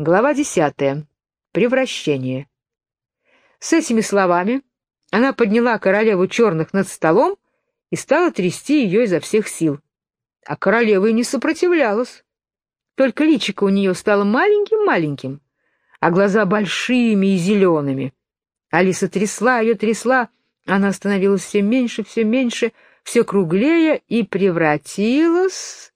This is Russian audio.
Глава десятая. Превращение. С этими словами она подняла королеву черных над столом и стала трясти ее изо всех сил. А королева и не сопротивлялась. Только личико у нее стало маленьким-маленьким, а глаза большими и зелеными. Алиса трясла ее, трясла, она становилась все меньше, все меньше, все круглее и превратилась